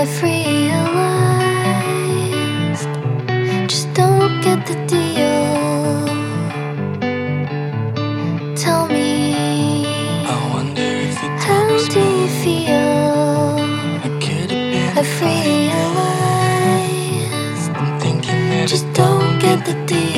I've realized just don't get the deal. Tell me, I wonder if it how do you feel? I could have been. Realized just don't get the deal.